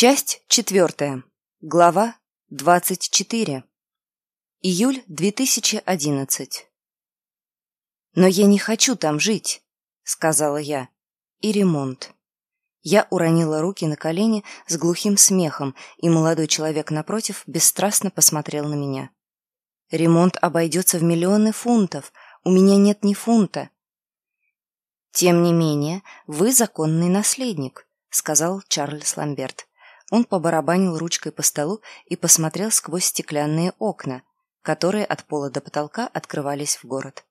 Часть четвертая. Глава двадцать четыре. Июль 2011. «Но я не хочу там жить», — сказала я. «И ремонт». Я уронила руки на колени с глухим смехом, и молодой человек напротив бесстрастно посмотрел на меня. «Ремонт обойдется в миллионы фунтов. У меня нет ни фунта». «Тем не менее, вы законный наследник», — сказал Чарльз Ламберт. Он побарабанил ручкой по столу и посмотрел сквозь стеклянные окна, которые от пола до потолка открывались в город.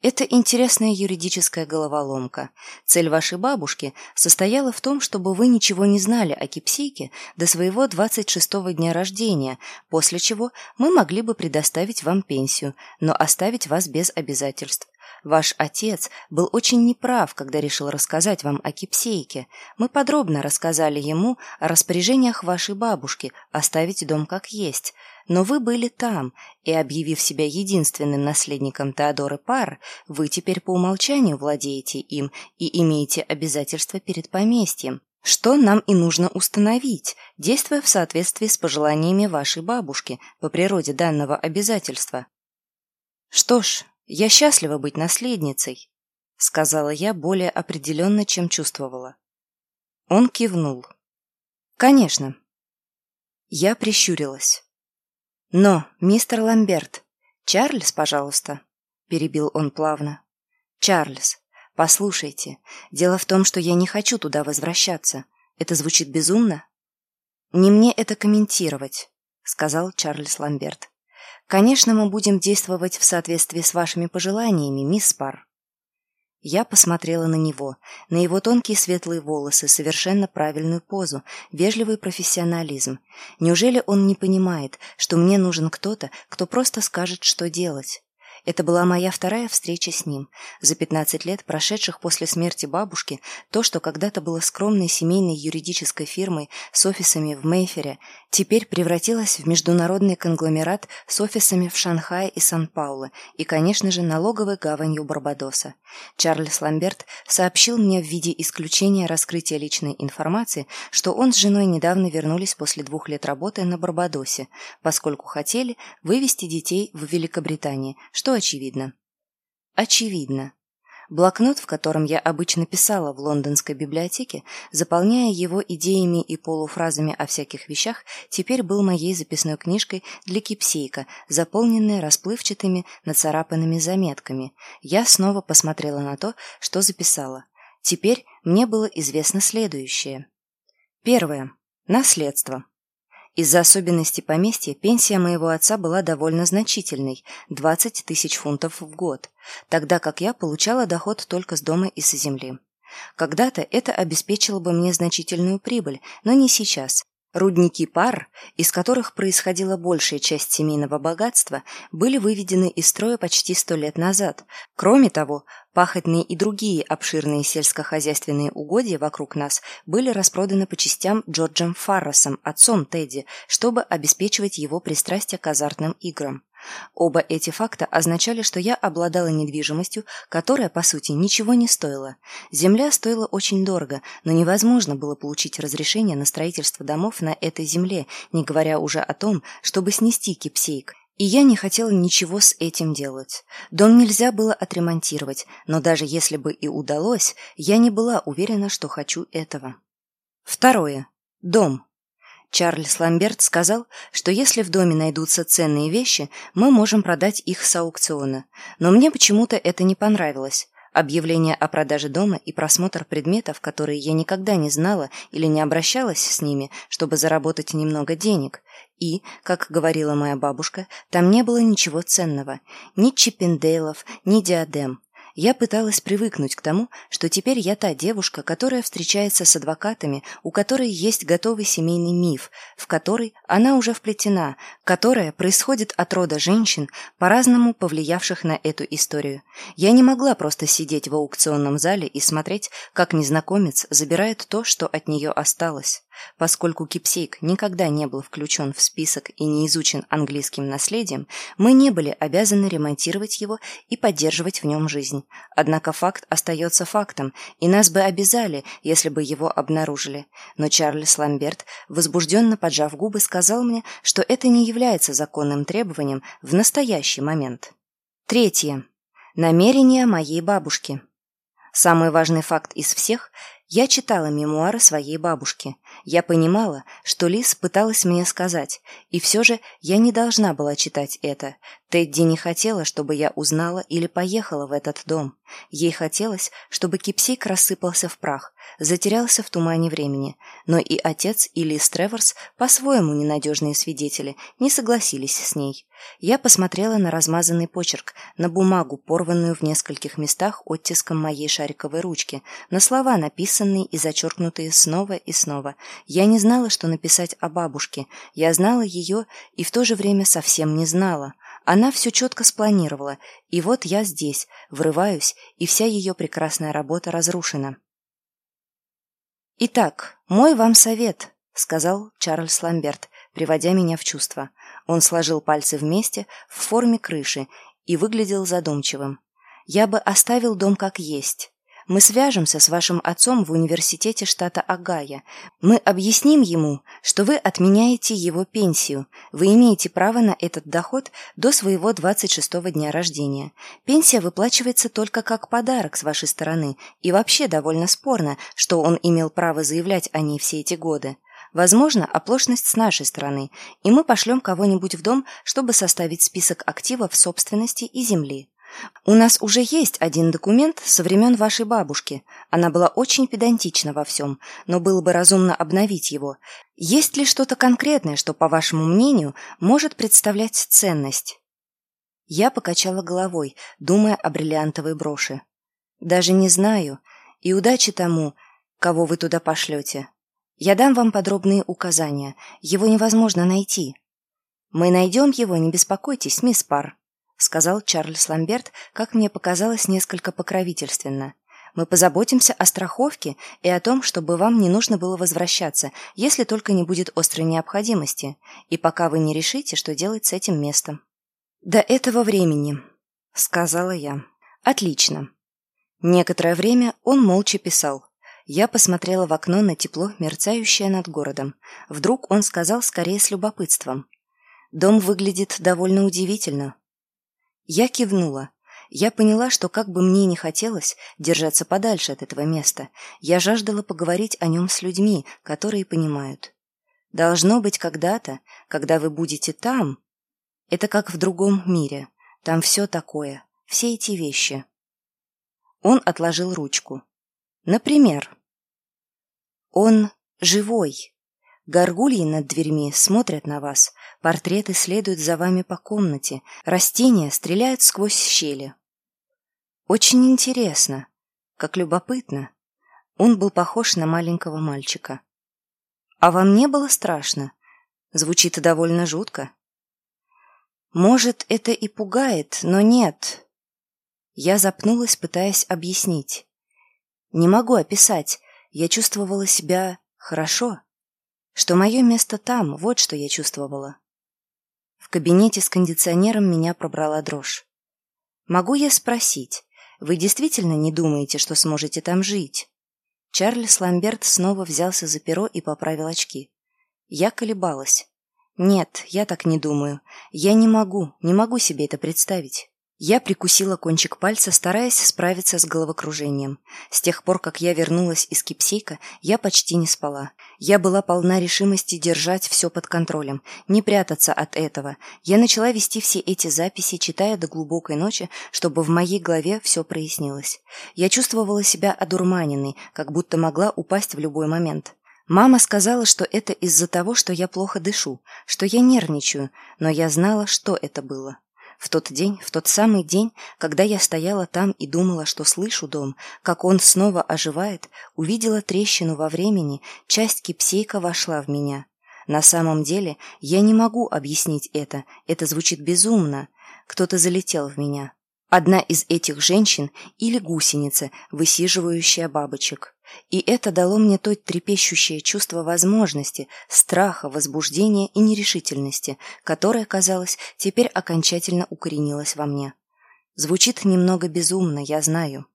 Это интересная юридическая головоломка. Цель вашей бабушки состояла в том, чтобы вы ничего не знали о кипсике до своего 26-го дня рождения, после чего мы могли бы предоставить вам пенсию, но оставить вас без обязательств. Ваш отец был очень неправ, когда решил рассказать вам о кипсейке. Мы подробно рассказали ему о распоряжениях вашей бабушки оставить дом как есть. Но вы были там, и, объявив себя единственным наследником Теодоры Пар, вы теперь по умолчанию владеете им и имеете обязательства перед поместьем, что нам и нужно установить, действуя в соответствии с пожеланиями вашей бабушки по природе данного обязательства. Что ж, «Я счастлива быть наследницей», — сказала я более определенно, чем чувствовала. Он кивнул. «Конечно». Я прищурилась. «Но, мистер Ламберт, Чарльз, пожалуйста», — перебил он плавно. «Чарльз, послушайте, дело в том, что я не хочу туда возвращаться. Это звучит безумно?» «Не мне это комментировать», — сказал Чарльз Ламберт. Конечно, мы будем действовать в соответствии с вашими пожеланиями, мисс Пар. Я посмотрела на него, на его тонкие светлые волосы, совершенно правильную позу, вежливый профессионализм. Неужели он не понимает, что мне нужен кто-то, кто просто скажет, что делать? Это была моя вторая встреча с ним. За 15 лет, прошедших после смерти бабушки, то, что когда-то было скромной семейной юридической фирмой с офисами в Мейфере, теперь превратилось в международный конгломерат с офисами в Шанхае и Сан-Пауло и, конечно же, налоговой гаванью Барбадоса. Чарльз Ламберт сообщил мне в виде исключения раскрытия личной информации, что он с женой недавно вернулись после двух лет работы на Барбадосе, поскольку хотели вывести детей в Великобритании, что очевидно. Очевидно. Блокнот, в котором я обычно писала в лондонской библиотеке, заполняя его идеями и полуфразами о всяких вещах, теперь был моей записной книжкой для кипсейка, заполненной расплывчатыми нацарапанными заметками. Я снова посмотрела на то, что записала. Теперь мне было известно следующее. Первое. Наследство. Из-за особенностей поместья пенсия моего отца была довольно значительной – 20 тысяч фунтов в год, тогда как я получала доход только с дома и со земли. Когда-то это обеспечило бы мне значительную прибыль, но не сейчас. Рудники пар, из которых происходила большая часть семейного богатства, были выведены из строя почти сто лет назад. Кроме того, Пахотные и другие обширные сельскохозяйственные угодья вокруг нас были распроданы по частям Джорджем Фарросом, отцом Тедди, чтобы обеспечивать его пристрастие к азартным играм. Оба эти факта означали, что я обладала недвижимостью, которая, по сути, ничего не стоила. Земля стоила очень дорого, но невозможно было получить разрешение на строительство домов на этой земле, не говоря уже о том, чтобы снести кипсейк. И я не хотела ничего с этим делать. Дом нельзя было отремонтировать, но даже если бы и удалось, я не была уверена, что хочу этого. Второе. Дом. Чарльз Ламберт сказал, что если в доме найдутся ценные вещи, мы можем продать их с аукциона. Но мне почему-то это не понравилось. Объявление о продаже дома и просмотр предметов, которые я никогда не знала или не обращалась с ними, чтобы заработать немного денег. И, как говорила моя бабушка, там не было ничего ценного. Ни чиппендейлов, ни диадем. Я пыталась привыкнуть к тому, что теперь я та девушка, которая встречается с адвокатами, у которой есть готовый семейный миф, в который она уже вплетена, которая происходит от рода женщин, по-разному повлиявших на эту историю. Я не могла просто сидеть в аукционном зале и смотреть, как незнакомец забирает то, что от нее осталось. Поскольку кипсейк никогда не был включен в список и не изучен английским наследием, мы не были обязаны ремонтировать его и поддерживать в нем жизнь. Однако факт остается фактом, и нас бы обязали, если бы его обнаружили. Но Чарльз Ламберт, возбужденно поджав губы, сказал мне, что это не является законным требованием в настоящий момент. Третье. Намерения моей бабушки. Самый важный факт из всех – я читала мемуары своей бабушки. Я понимала, что Лиз пыталась мне сказать, и все же я не должна была читать это. Тедди не хотела, чтобы я узнала или поехала в этот дом. Ей хотелось, чтобы кипсейк рассыпался в прах, затерялся в тумане времени. Но и отец, и Лиз Треворс, по-своему ненадежные свидетели, не согласились с ней. Я посмотрела на размазанный почерк, на бумагу, порванную в нескольких местах оттиском моей шариковой ручки, на слова, написанные и зачеркнутые снова и снова. Я не знала, что написать о бабушке. Я знала ее и в то же время совсем не знала. Она все четко спланировала, и вот я здесь, врываюсь, и вся ее прекрасная работа разрушена. «Итак, мой вам совет», — сказал Чарльз Ламберт, приводя меня в чувство. Он сложил пальцы вместе в форме крыши и выглядел задумчивым. «Я бы оставил дом как есть. Мы свяжемся с вашим отцом в университете штата Огайо. Мы объясним ему, что вы отменяете его пенсию. Вы имеете право на этот доход до своего 26-го дня рождения. Пенсия выплачивается только как подарок с вашей стороны, и вообще довольно спорно, что он имел право заявлять о ней все эти годы. Возможно, оплошность с нашей стороны, и мы пошлем кого-нибудь в дом, чтобы составить список активов собственности и земли. У нас уже есть один документ со времен вашей бабушки. Она была очень педантична во всем, но было бы разумно обновить его. Есть ли что-то конкретное, что, по вашему мнению, может представлять ценность? Я покачала головой, думая о бриллиантовой броши. Даже не знаю. И удачи тому, кого вы туда пошлете. Я дам вам подробные указания. Его невозможно найти. Мы найдем его, не беспокойтесь, мисс Пар. — сказал Чарльз Ламберт, как мне показалось, несколько покровительственно. «Мы позаботимся о страховке и о том, чтобы вам не нужно было возвращаться, если только не будет острой необходимости, и пока вы не решите, что делать с этим местом». «До этого времени», — сказала я. «Отлично». Некоторое время он молча писал. Я посмотрела в окно на тепло, мерцающее над городом. Вдруг он сказал скорее с любопытством. «Дом выглядит довольно удивительно. Я кивнула. Я поняла, что как бы мне ни хотелось держаться подальше от этого места, я жаждала поговорить о нем с людьми, которые понимают. Должно быть когда-то, когда вы будете там, это как в другом мире, там все такое, все эти вещи. Он отложил ручку. Например, он живой. Горгульи над дверьми смотрят на вас, портреты следуют за вами по комнате, растения стреляют сквозь щели. Очень интересно, как любопытно. Он был похож на маленького мальчика. А вам не было страшно? Звучит довольно жутко. Может, это и пугает, но нет. Я запнулась, пытаясь объяснить. Не могу описать. Я чувствовала себя хорошо что мое место там, вот что я чувствовала. В кабинете с кондиционером меня пробрала дрожь. «Могу я спросить, вы действительно не думаете, что сможете там жить?» Чарльз Ламберт снова взялся за перо и поправил очки. Я колебалась. «Нет, я так не думаю. Я не могу, не могу себе это представить». Я прикусила кончик пальца, стараясь справиться с головокружением. С тех пор, как я вернулась из Кипсейка, я почти не спала. Я была полна решимости держать все под контролем, не прятаться от этого. Я начала вести все эти записи, читая до глубокой ночи, чтобы в моей голове все прояснилось. Я чувствовала себя одурманенной, как будто могла упасть в любой момент. Мама сказала, что это из-за того, что я плохо дышу, что я нервничаю, но я знала, что это было. В тот день, в тот самый день, когда я стояла там и думала, что слышу дом, как он снова оживает, увидела трещину во времени, часть кипсейка вошла в меня. На самом деле, я не могу объяснить это, это звучит безумно. Кто-то залетел в меня. Одна из этих женщин или гусеница, высиживающая бабочек. И это дало мне то трепещущее чувство возможности, страха, возбуждения и нерешительности, которое, казалось, теперь окончательно укоренилось во мне. Звучит немного безумно, я знаю.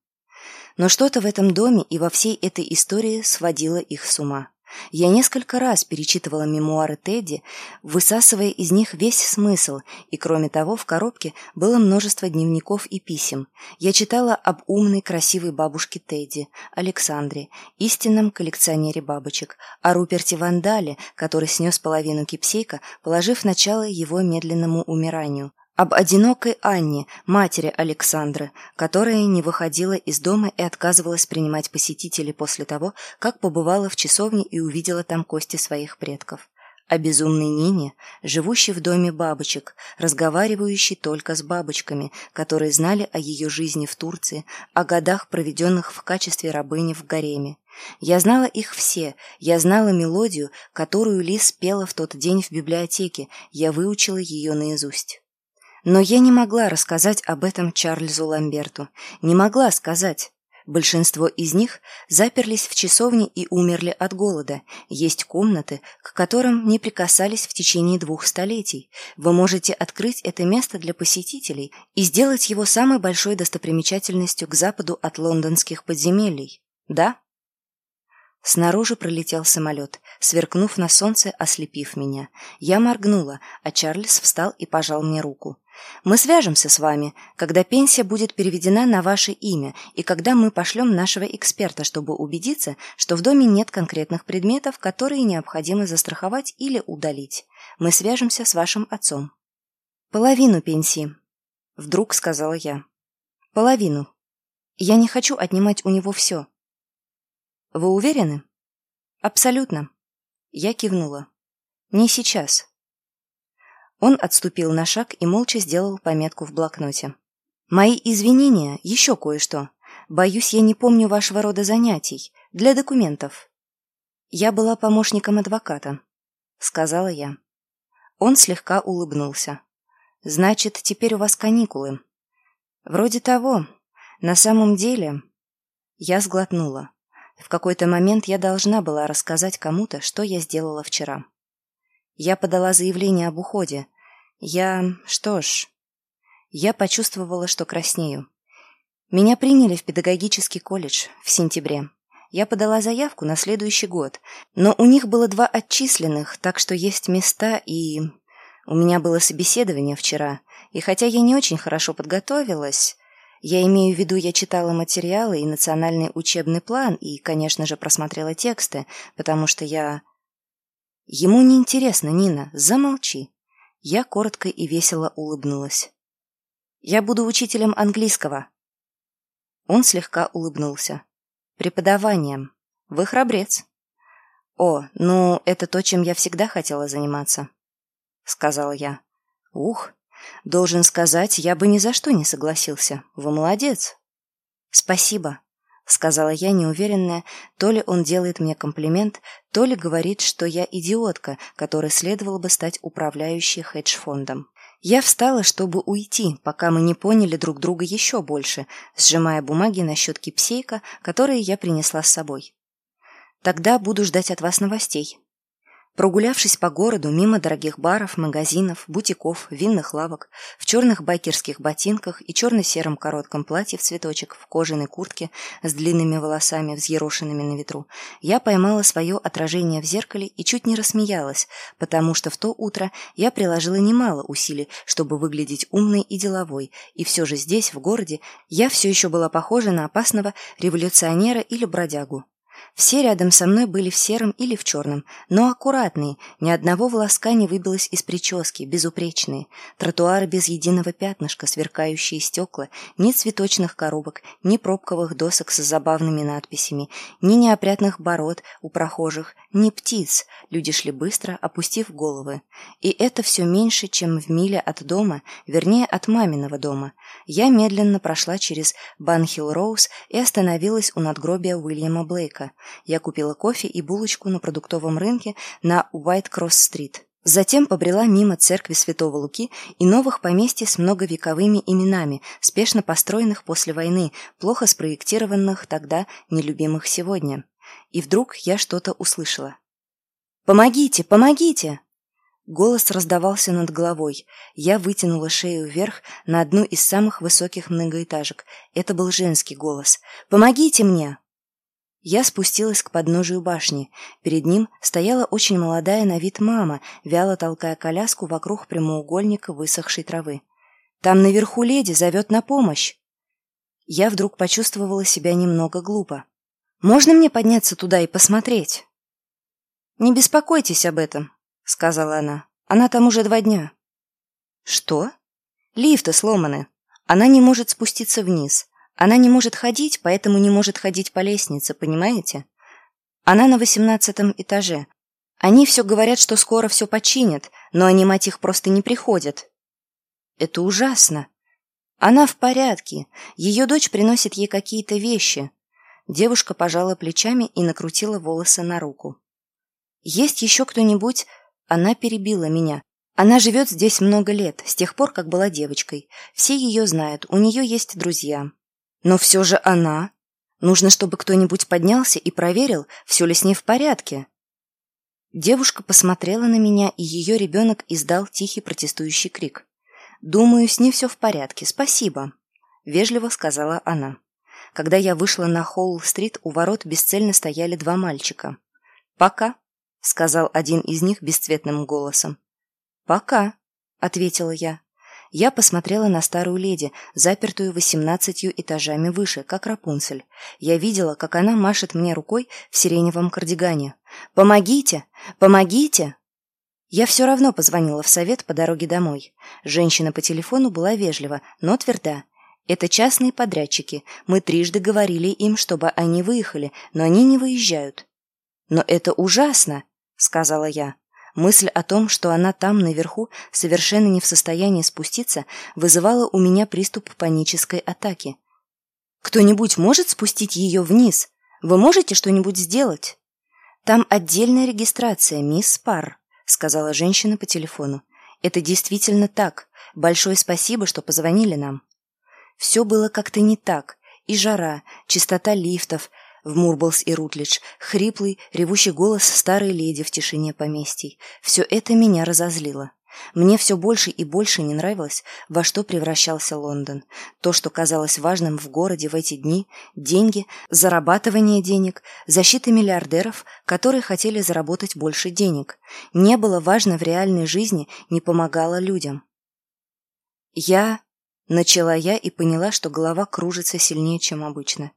Но что-то в этом доме и во всей этой истории сводило их с ума. Я несколько раз перечитывала мемуары Тедди, высасывая из них весь смысл, и кроме того в коробке было множество дневников и писем. Я читала об умной, красивой бабушке Тедди, Александре, истинном коллекционере бабочек, о Руперте Вандале, который снес половину кипсейка, положив начало его медленному умиранию, об одинокой Анне, матери Александры, которая не выходила из дома и отказывалась принимать посетителей после того, как побывала в часовне и увидела там кости своих предков. О безумной Нине, живущей в доме бабочек, разговаривающей только с бабочками, которые знали о ее жизни в Турции, о годах, проведенных в качестве рабыни в гареме. Я знала их все, я знала мелодию, которую Лис пела в тот день в библиотеке, я выучила ее наизусть. Но я не могла рассказать об этом Чарльзу Ламберту. Не могла сказать. Большинство из них заперлись в часовне и умерли от голода. Есть комнаты, к которым не прикасались в течение двух столетий. Вы можете открыть это место для посетителей и сделать его самой большой достопримечательностью к западу от лондонских подземелий. Да? Снаружи пролетел самолет, сверкнув на солнце, ослепив меня. Я моргнула, а Чарльз встал и пожал мне руку. Мы свяжемся с вами, когда пенсия будет переведена на ваше имя и когда мы пошлем нашего эксперта, чтобы убедиться, что в доме нет конкретных предметов, которые необходимо застраховать или удалить. Мы свяжемся с вашим отцом. Половину пенсии, вдруг сказала я. Половину. Я не хочу отнимать у него все. Вы уверены? Абсолютно. Я кивнула. Не сейчас. Он отступил на шаг и молча сделал пометку в блокноте. «Мои извинения, еще кое-что. Боюсь, я не помню вашего рода занятий. Для документов». «Я была помощником адвоката», — сказала я. Он слегка улыбнулся. «Значит, теперь у вас каникулы». «Вроде того. На самом деле...» Я сглотнула. В какой-то момент я должна была рассказать кому-то, что я сделала вчера. Я подала заявление об уходе, я... что ж... Я почувствовала, что краснею. Меня приняли в педагогический колледж в сентябре. Я подала заявку на следующий год, но у них было два отчисленных, так что есть места и... У меня было собеседование вчера, и хотя я не очень хорошо подготовилась, я имею в виду, я читала материалы и национальный учебный план, и, конечно же, просмотрела тексты, потому что я... Ему не интересно, Нина, замолчи. Я коротко и весело улыбнулась. «Я буду учителем английского». Он слегка улыбнулся. «Преподаванием. Вы храбрец». «О, ну, это то, чем я всегда хотела заниматься», — сказала я. «Ух, должен сказать, я бы ни за что не согласился. Вы молодец». «Спасибо», — сказала я, неуверенная, то ли он делает мне комплимент, то ли говорит, что я идиотка, которой следовало бы стать управляющей хедж-фондом. Я встала, чтобы уйти, пока мы не поняли друг друга еще больше, сжимая бумаги насчет кипсейка, которые я принесла с собой. «Тогда буду ждать от вас новостей», Прогулявшись по городу мимо дорогих баров, магазинов, бутиков, винных лавок, в черных байкерских ботинках и черно-сером коротком платье в цветочек, в кожаной куртке с длинными волосами, взъерошенными на ветру, я поймала свое отражение в зеркале и чуть не рассмеялась, потому что в то утро я приложила немало усилий, чтобы выглядеть умной и деловой, и все же здесь, в городе, я все еще была похожа на опасного революционера или бродягу. Все рядом со мной были в сером или в черном, но аккуратные, ни одного волоска не выбилось из прически, безупречные. Тротуары без единого пятнышка, сверкающие стекла, ни цветочных коробок, ни пробковых досок с забавными надписями, ни неопрятных бород у прохожих, ни птиц. Люди шли быстро, опустив головы. И это все меньше, чем в миле от дома, вернее, от маминого дома. Я медленно прошла через Банхилл-Роуз и остановилась у надгробия Уильяма Блейка. Я купила кофе и булочку на продуктовом рынке на Уайт-Кросс-стрит. Затем побрела мимо церкви Святого Луки и новых поместьй с многовековыми именами, спешно построенных после войны, плохо спроектированных тогда, нелюбимых сегодня. И вдруг я что-то услышала. «Помогите! Помогите!» Голос раздавался над головой. Я вытянула шею вверх на одну из самых высоких многоэтажек. Это был женский голос. «Помогите мне!» Я спустилась к подножию башни. Перед ним стояла очень молодая на вид мама, вяло толкая коляску вокруг прямоугольника высохшей травы. «Там наверху леди зовет на помощь!» Я вдруг почувствовала себя немного глупо. «Можно мне подняться туда и посмотреть?» «Не беспокойтесь об этом», — сказала она. «Она там уже два дня». «Что?» «Лифты сломаны. Она не может спуститься вниз. Она не может ходить, поэтому не может ходить по лестнице, понимаете? Она на восемнадцатом этаже. Они все говорят, что скоро все починят, но они, мать их, просто не приходят. Это ужасно. Она в порядке. Ее дочь приносит ей какие-то вещи. Девушка пожала плечами и накрутила волосы на руку. Есть еще кто-нибудь? Она перебила меня. Она живет здесь много лет, с тех пор, как была девочкой. Все ее знают, у нее есть друзья. Но все же она. Нужно, чтобы кто-нибудь поднялся и проверил, все ли с ней в порядке. Девушка посмотрела на меня, и ее ребенок издал тихий протестующий крик. «Думаю, с ней все в порядке, спасибо», — вежливо сказала она. Когда я вышла на Холл-стрит, у ворот бесцельно стояли два мальчика. «Пока», — сказал один из них бесцветным голосом. «Пока», — ответила я. Я посмотрела на старую леди, запертую восемнадцатью этажами выше, как Рапунцель. Я видела, как она машет мне рукой в сиреневом кардигане. «Помогите! Помогите!» Я все равно позвонила в совет по дороге домой. Женщина по телефону была вежлива, но тверда. Это частные подрядчики. Мы трижды говорили им, чтобы они выехали, но они не выезжают. «Но это ужасно!» — сказала я. Мысль о том, что она там, наверху, совершенно не в состоянии спуститься, вызывала у меня приступ панической атаки. «Кто-нибудь может спустить ее вниз? Вы можете что-нибудь сделать?» «Там отдельная регистрация, мисс Пар», — сказала женщина по телефону. «Это действительно так. Большое спасибо, что позвонили нам». Все было как-то не так. И жара, чистота лифтов, в Мурблс и Рутлидж, хриплый, ревущий голос старой леди в тишине поместий. Все это меня разозлило. Мне все больше и больше не нравилось, во что превращался Лондон. То, что казалось важным в городе в эти дни – деньги, зарабатывание денег, защита миллиардеров, которые хотели заработать больше денег. Не было важно в реальной жизни, не помогало людям. Я... Начала я и поняла, что голова кружится сильнее, чем обычно.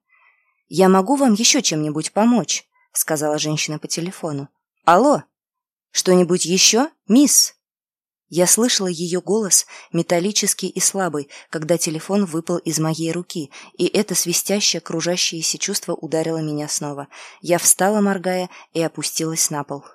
«Я могу вам еще чем-нибудь помочь?» — сказала женщина по телефону. «Алло! Что-нибудь еще, мисс?» Я слышала ее голос, металлический и слабый, когда телефон выпал из моей руки, и это свистящее, кружащееся чувство ударило меня снова. Я встала, моргая, и опустилась на пол.